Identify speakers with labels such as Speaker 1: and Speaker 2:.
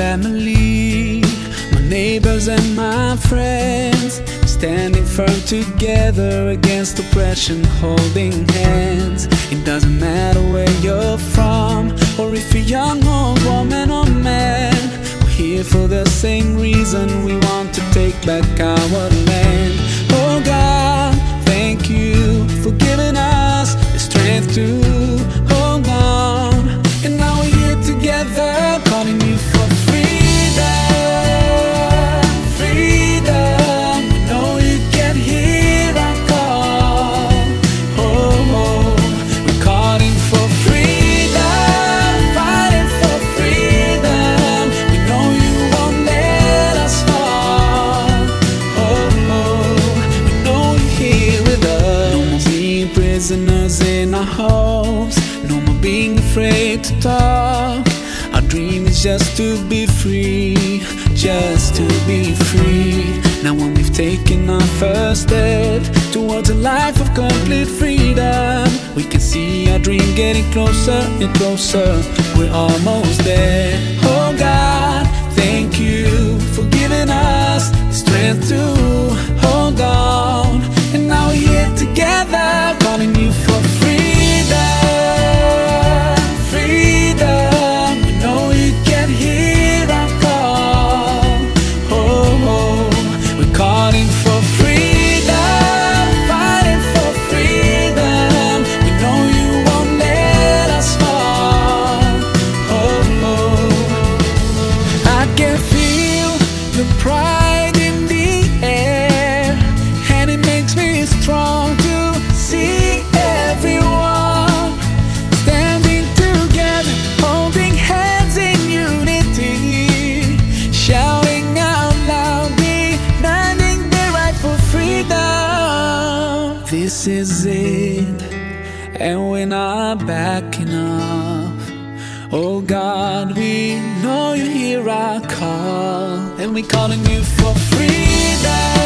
Speaker 1: family, my neighbors and my friends. Standing firm together against oppression, holding hands. It doesn't matter where you're from, or if you're young or woman or man. We're here for the same reason we want to take back our. Prisoners in our homes. No more being afraid to talk. Our dream is just to be free, just to be free. Now, when we've taken our first step towards a life of complete freedom, we can see our dream getting closer and closer. We're almost there. This is it, and we're not backing off. Oh God, we know you hear our call, and we're calling you for freedom.